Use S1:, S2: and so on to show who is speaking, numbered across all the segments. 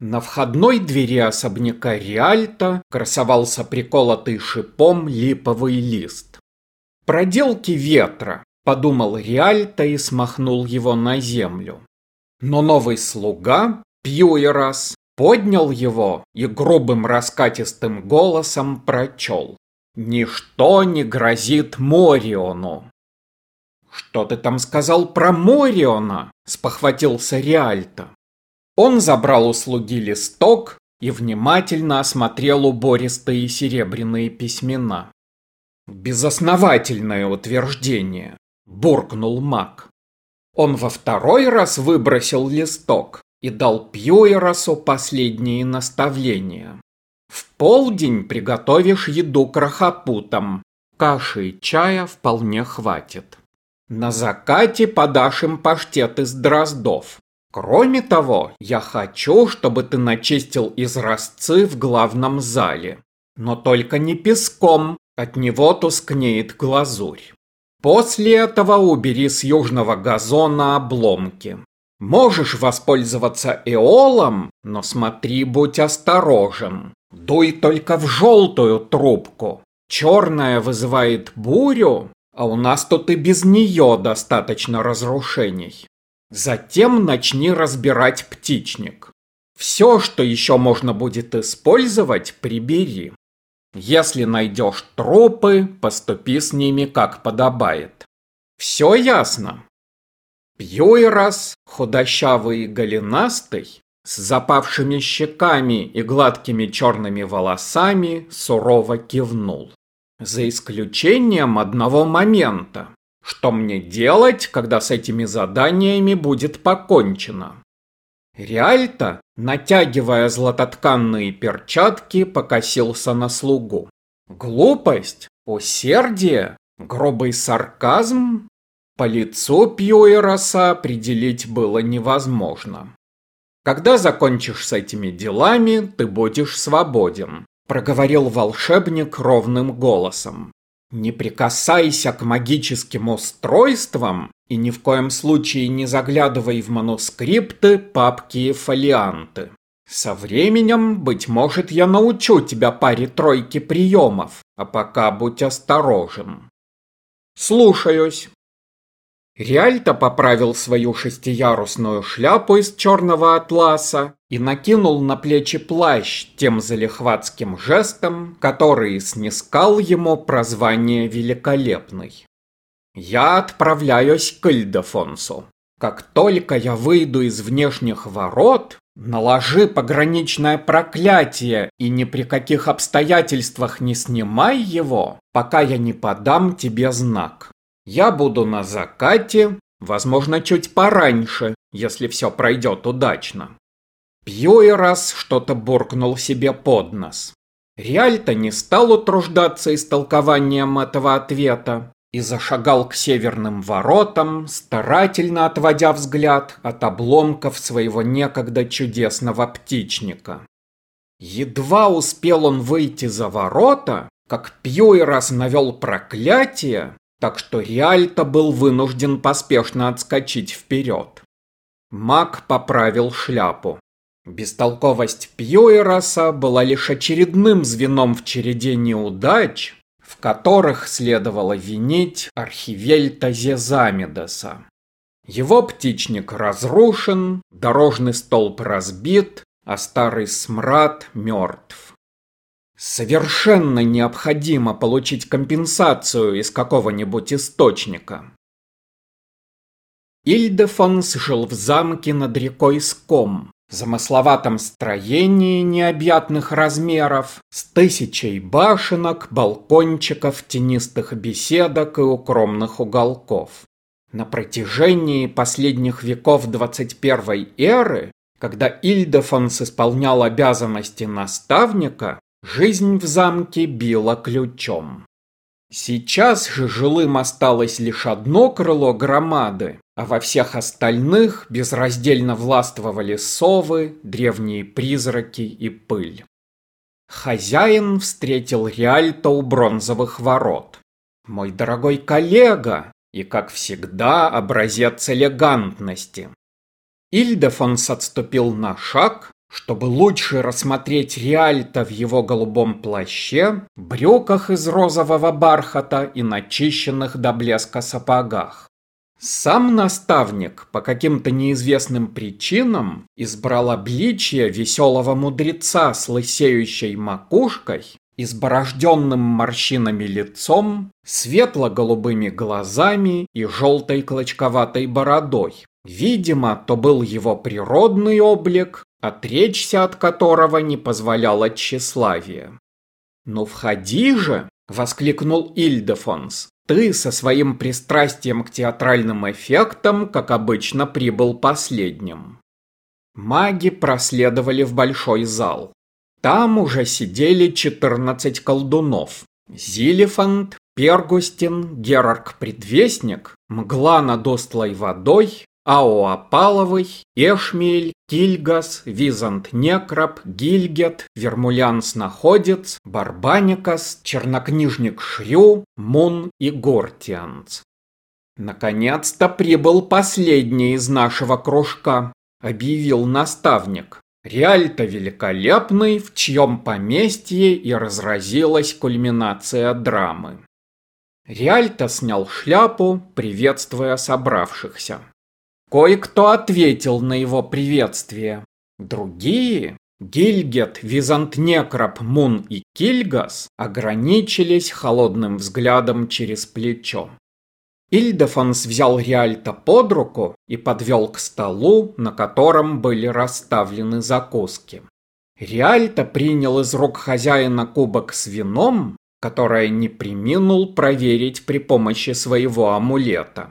S1: На входной двери особняка Риальто красовался приколотый шипом липовый лист. «Проделки ветра», — подумал Риальто и смахнул его на землю. Но новый слуга, Пьюерас, поднял его и грубым раскатистым голосом прочел. «Ничто не грозит Мориону». «Что ты там сказал про Мориона?» – спохватился Риальто. Он забрал у слуги листок и внимательно осмотрел убористые серебряные письмена. «Безосновательное утверждение», – буркнул маг. Он во второй раз выбросил листок и дал Пьюерасу последние наставления. В полдень приготовишь еду крахопутам. Каши и чая вполне хватит. На закате подашь им паштет из дроздов. Кроме того, я хочу, чтобы ты начистил изразцы в главном зале. Но только не песком, от него тускнеет глазурь. После этого убери с южного газона обломки. Можешь воспользоваться эолом, но смотри, будь осторожен. Дуй только в желтую трубку. Черная вызывает бурю, а у нас тут и без нее достаточно разрушений. Затем начни разбирать птичник. Все, что еще можно будет использовать, прибери. Если найдешь трупы, поступи с ними как подобает. Все ясно? Пьюерас, худощавый и голенастый, с запавшими щеками и гладкими черными волосами, сурово кивнул. За исключением одного момента. Что мне делать, когда с этими заданиями будет покончено? Реальто, натягивая златотканные перчатки, покосился на слугу. Глупость? Усердие? Грубый сарказм? По лицу Пьюэроса определить было невозможно. Когда закончишь с этими делами, ты будешь свободен, проговорил волшебник ровным голосом. Не прикасайся к магическим устройствам и ни в коем случае не заглядывай в манускрипты, папки и фолианты. Со временем, быть может, я научу тебя паре-тройки приемов, а пока будь осторожен. Слушаюсь. Риальто поправил свою шестиярусную шляпу из черного атласа и накинул на плечи плащ тем залихватским жестом, который снискал ему прозвание «Великолепный». «Я отправляюсь к Ильдефонсу. Как только я выйду из внешних ворот, наложи пограничное проклятие и ни при каких обстоятельствах не снимай его, пока я не подам тебе знак. Я буду на закате, возможно, чуть пораньше, если все пройдет удачно. Пью и раз что-то буркнул себе под нос. Реальто не стал утруждаться истолкованием этого ответа и зашагал к северным воротам, старательно отводя взгляд от обломков своего некогда чудесного птичника. Едва успел он выйти за ворота, как Пьюерас навел проклятие, так что Риальто был вынужден поспешно отскочить вперед. Маг поправил шляпу. Бестолковость Пьюераса была лишь очередным звеном в череде неудач, в которых следовало винить архивельта Зезамидаса. Его птичник разрушен, дорожный столб разбит, а старый смрад мертв. Совершенно необходимо получить компенсацию из какого-нибудь источника. Ильдефонс жил в замке над рекой Ском, замысловатом строении необъятных размеров, с тысячей башенок, балкончиков, тенистых беседок и укромных уголков. На протяжении последних веков 21 эры, когда Ильдефонс исполнял обязанности наставника, Жизнь в замке била ключом. Сейчас же жилым осталось лишь одно крыло громады, а во всех остальных безраздельно властвовали совы, древние призраки и пыль. Хозяин встретил Риальто у бронзовых ворот. «Мой дорогой коллега!» и, как всегда, образец элегантности. Ильдефонс отступил на шаг, Чтобы лучше рассмотреть Риальто в его голубом плаще, брюках из розового бархата и начищенных до блеска сапогах. Сам наставник по каким-то неизвестным причинам избрал обличье веселого мудреца с лысеющей макушкой, изборожденным морщинами лицом, светло-голубыми глазами и желтой клочковатой бородой. Видимо, то был его природный облик, отречься от которого не позволяло тщеславие. «Ну входи же!» — воскликнул Ильдефонс. Ты со своим пристрастием к театральным эффектам, как обычно, прибыл последним. Маги проследовали в большой зал. Там уже сидели 14 колдунов. Зилифант, Пергустин, Герарк-предвестник, Мгла над остлой водой, Аоапаловый, Эшмель, Кильгас, Визант Некраб, Гильгет, Вермулянс-находец, Барбаникас, Чернокнижник Шрю, Мун и Гортианц. «Наконец-то прибыл последний из нашего кружка», — объявил наставник. Реаль-то великолепный, в чьем поместье и разразилась кульминация драмы. Реальто снял шляпу, приветствуя собравшихся. Кое-кто ответил на его приветствие. Другие, Гильгет, Византнекраб, Мун и Кильгас, ограничились холодным взглядом через плечо. Ильдефонс взял Риальто под руку и подвел к столу, на котором были расставлены закуски. Риальто принял из рук хозяина кубок с вином, которое не приминул проверить при помощи своего амулета.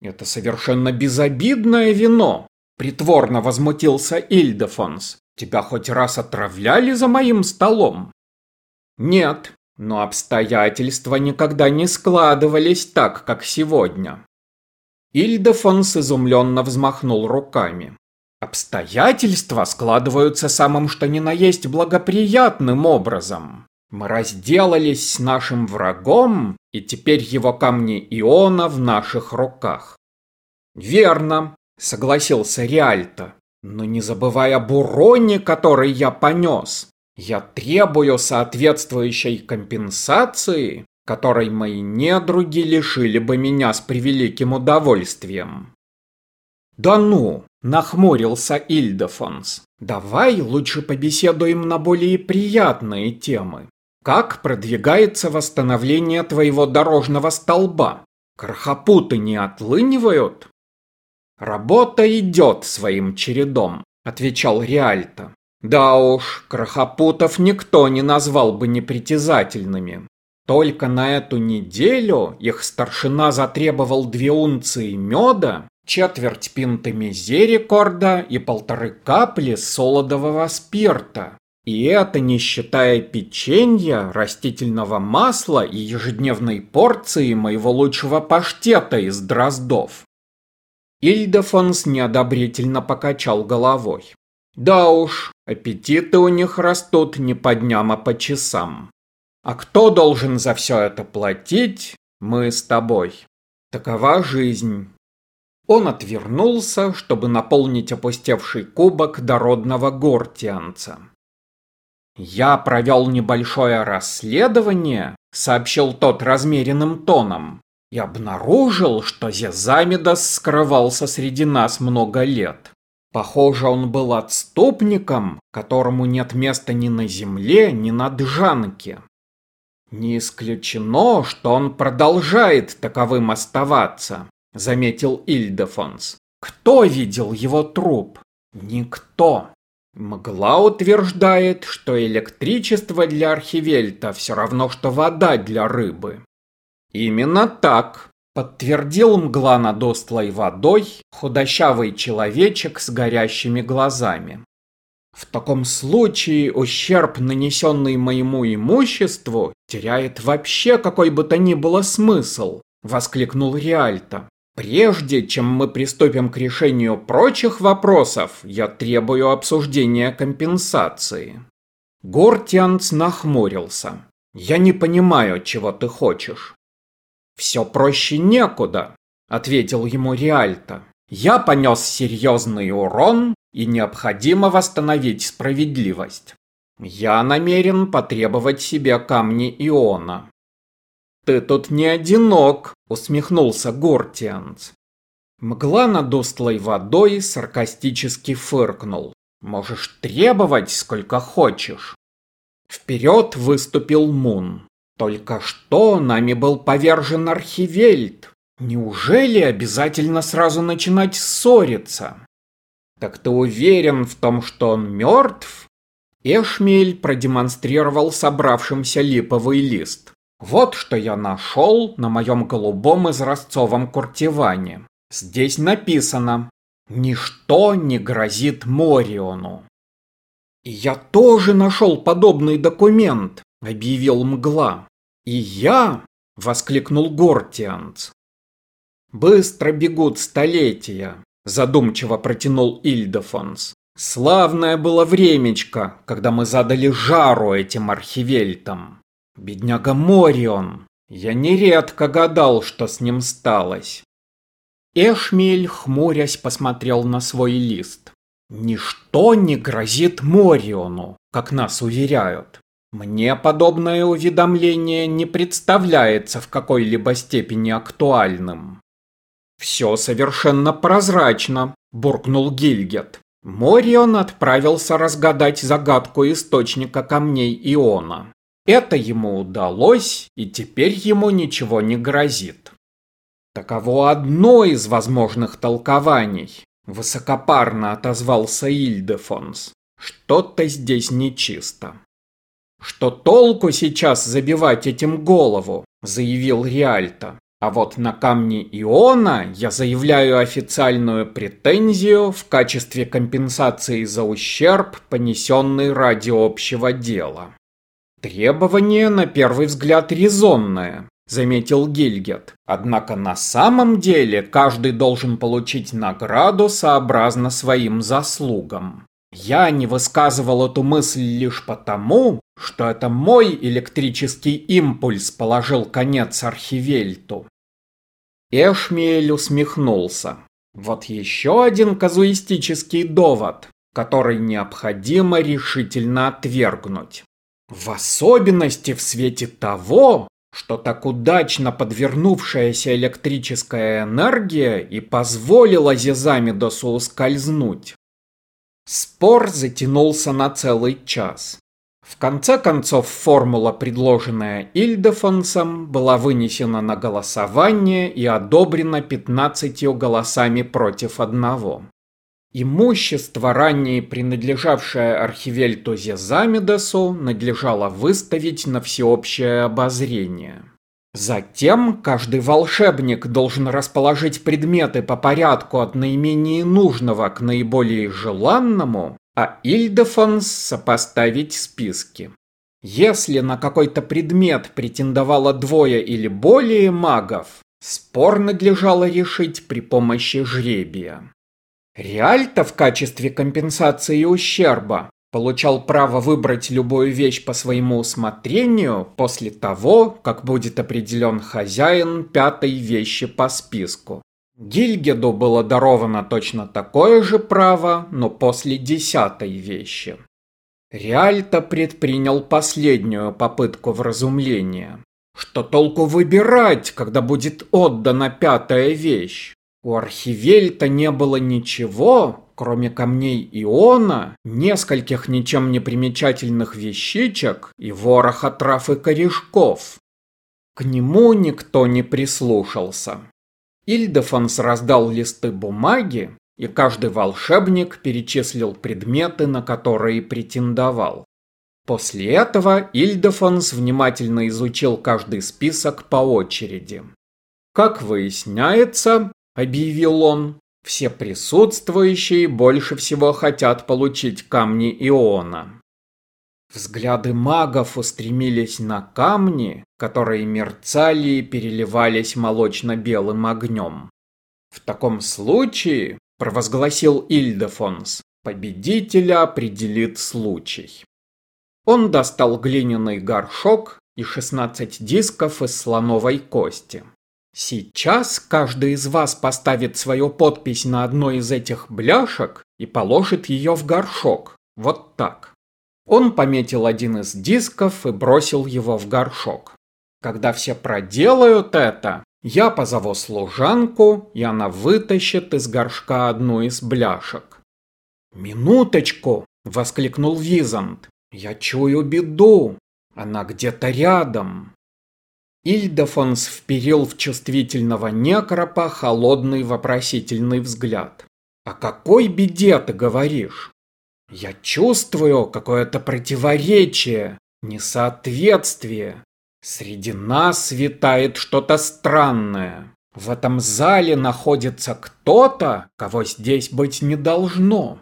S1: «Это совершенно безобидное вино!» Притворно возмутился Ильдефонс. «Тебя хоть раз отравляли за моим столом?» «Нет, но обстоятельства никогда не складывались так, как сегодня». Ильдефонс изумленно взмахнул руками. «Обстоятельства складываются самым что ни на есть благоприятным образом. Мы разделались с нашим врагом, и теперь его камни Иона в наших руках. Верно, согласился Риальто. Но не забывай об уроне, который я понес. Я требую соответствующей компенсации, которой мои недруги лишили бы меня с превеликим удовольствием. Да ну, нахмурился Ильдефонс. Давай лучше побеседуем на более приятные темы. Как продвигается восстановление твоего дорожного столба? Крохопуты не отлынивают? Работа идет своим чередом, отвечал Риальто. Да уж, крохопутов никто не назвал бы непритязательными. Только на эту неделю их старшина затребовал две унции меда, четверть пинты мизерикорда и полторы капли солодового спирта. И это не считая печенья, растительного масла и ежедневной порции моего лучшего паштета из дроздов. Ильдефонс неодобрительно покачал головой. Да уж, аппетиты у них растут не по дням, а по часам. А кто должен за все это платить? Мы с тобой. Такова жизнь. Он отвернулся, чтобы наполнить опустевший кубок дородного гортианца. «Я провел небольшое расследование», — сообщил тот размеренным тоном, «и обнаружил, что Зезамидас скрывался среди нас много лет. Похоже, он был отступником, которому нет места ни на земле, ни на Джанке. Не исключено, что он продолжает таковым оставаться, заметил Ильдефонс. Кто видел его труп? Никто. Мгла утверждает, что электричество для архивельта все равно, что вода для рыбы. Именно так, подтвердил мгла над остлой водой худощавый человечек с горящими глазами. В таком случае ущерб, нанесенный моему имуществу, теряет вообще какой бы то ни было смысл, воскликнул Риальто. Прежде чем мы приступим к решению прочих вопросов, я требую обсуждения компенсации. Гортианц нахмурился. Я не понимаю, чего ты хочешь. Все проще некуда, ответил ему Риальто. Я понес серьезный урон, и необходимо восстановить справедливость. Я намерен потребовать себе камни Иона. Ты тут не одинок, усмехнулся Гортианц. Мгла над устлой водой саркастически фыркнул. Можешь требовать сколько хочешь. Вперед выступил Мун. Только что нами был повержен Архивельд. Неужели обязательно сразу начинать ссориться? Так ты уверен в том, что он мертв? Эшмель продемонстрировал собравшимся липовый лист. Вот что я нашел на моем голубом изразцовом куртиване. Здесь написано «Ничто не грозит Мориону». «И я тоже нашел подобный документ», — объявил Мгла. «И я!» — воскликнул Гортианц. «Быстро бегут столетия», – задумчиво протянул Ильдефонс. «Славное было времечко, когда мы задали жару этим архивельтам. Бедняга Морион. Я нередко гадал, что с ним сталось». Эшмель, хмурясь, посмотрел на свой лист. «Ничто не грозит Мориону, как нас уверяют. Мне подобное уведомление не представляется в какой-либо степени актуальным. «Все совершенно прозрачно», – буркнул Гильгет. Морион отправился разгадать загадку источника камней Иона. Это ему удалось, и теперь ему ничего не грозит. Таково одно из возможных толкований, высокопарно отозвался Ильдефонс. Что-то здесь нечисто. Что толку сейчас забивать этим голову, заявил Риальто. А вот на камне Иона я заявляю официальную претензию в качестве компенсации за ущерб, понесенный ради общего дела. Требование на первый взгляд резонное, заметил Гильгет. Однако на самом деле каждый должен получить награду сообразно своим заслугам. Я не высказывал эту мысль лишь потому, что это мой электрический импульс положил конец Архивельту. Эшмиэль усмехнулся. Вот еще один казуистический довод, который необходимо решительно отвергнуть. В особенности в свете того, что так удачно подвернувшаяся электрическая энергия и позволила Зизамидосу ускользнуть. Спор затянулся на целый час. В конце концов, формула, предложенная Ильдефонсом, была вынесена на голосование и одобрена 15 голосами против одного. Имущество, ранее принадлежавшее архивельту Зезамидесу, надлежало выставить на всеобщее обозрение. Затем каждый волшебник должен расположить предметы по порядку от наименее нужного к наиболее желанному, а Ильдефонс сопоставить списки. Если на какой-то предмет претендовало двое или более магов, спор надлежало решить при помощи жребия. Реальто в качестве компенсации ущерба получал право выбрать любую вещь по своему усмотрению после того, как будет определен хозяин пятой вещи по списку. Гильгеду было даровано точно такое же право, но после десятой вещи. Реальто предпринял последнюю попытку вразумления. Что толку выбирать, когда будет отдана пятая вещь? У Архивельта не было ничего, кроме камней Иона, нескольких ничем не примечательных вещичек и вороха трав и корешков. К нему никто не прислушался. Ильдефонс раздал листы бумаги, и каждый волшебник перечислил предметы, на которые претендовал. После этого Ильдефонс внимательно изучил каждый список по очереди. Как выясняется, объявил он, все присутствующие больше всего хотят получить камни Иона. Взгляды магов устремились на камни, которые мерцали и переливались молочно-белым огнем. В таком случае, провозгласил Ильдефонс, победителя определит случай. Он достал глиняный горшок и 16 дисков из слоновой кости. Сейчас каждый из вас поставит свою подпись на одной из этих бляшек и положит ее в горшок. Вот так. Он пометил один из дисков и бросил его в горшок. Когда все проделают это, я позову служанку, и она вытащит из горшка одну из бляшек. «Минуточку!» – воскликнул Визант. «Я чую беду. Она где-то рядом». Ильдефонс вперил в чувствительного некропа холодный вопросительный взгляд. «О какой беде ты говоришь?» «Я чувствую какое-то противоречие, несоответствие. Среди нас витает что-то странное. В этом зале находится кто-то, кого здесь быть не должно.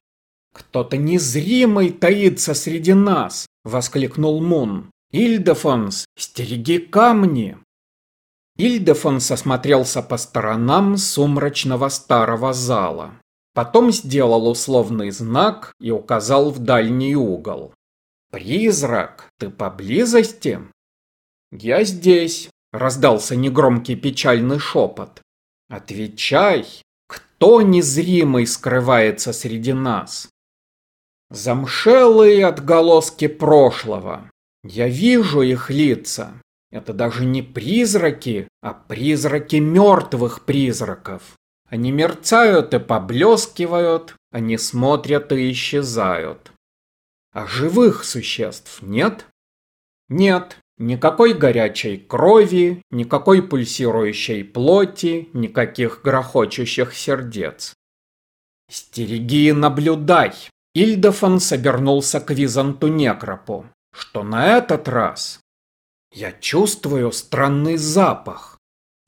S1: Кто-то незримый таится среди нас, воскликнул Мун. Ильдефонс, стереги камни. Ильдефонс осмотрелся по сторонам сумрачного старого зала. Потом сделал условный знак и указал в дальний угол. «Призрак, ты поблизости?» «Я здесь», — раздался негромкий печальный шепот. «Отвечай, кто незримый скрывается среди нас?» Замшелые отголоски прошлого. Я вижу их лица. Это даже не призраки, а призраки мертвых призраков. Они мерцают и поблескивают, они смотрят и исчезают. А живых существ нет? Нет, Никакой горячей крови, никакой пульсирующей плоти, никаких грохочущих сердец. «Стереги и наблюдай!» Ильдофон собернулся к Византу Некропу. «Что на этот раз?» «Я чувствую странный запах».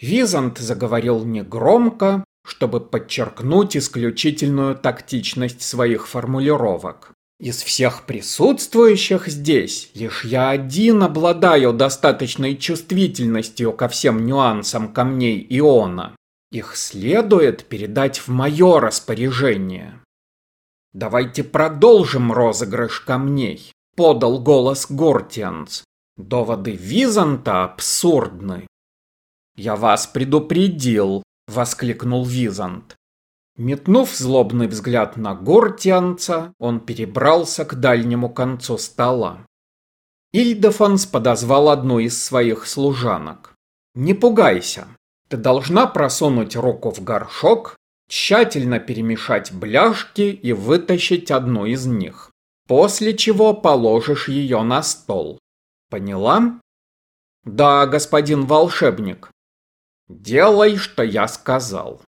S1: Визант заговорил негромко, чтобы подчеркнуть исключительную тактичность своих формулировок. Из всех присутствующих здесь лишь я один обладаю достаточной чувствительностью ко всем нюансам камней иона. Их следует передать в мое распоряжение. «Давайте продолжим розыгрыш камней», — подал голос Гортианс. «Доводы Византа абсурдны». «Я вас предупредил», — воскликнул Визант. Метнув злобный взгляд на Гортианца, он перебрался к дальнему концу стола. Ильдефанс подозвал одну из своих служанок. «Не пугайся. Ты должна просунуть руку в горшок, тщательно перемешать бляшки и вытащить одну из них, после чего положишь ее на стол. Поняла?» «Да, господин волшебник». «Делай, что я сказал».